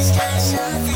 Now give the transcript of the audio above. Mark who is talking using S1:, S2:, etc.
S1: Stars on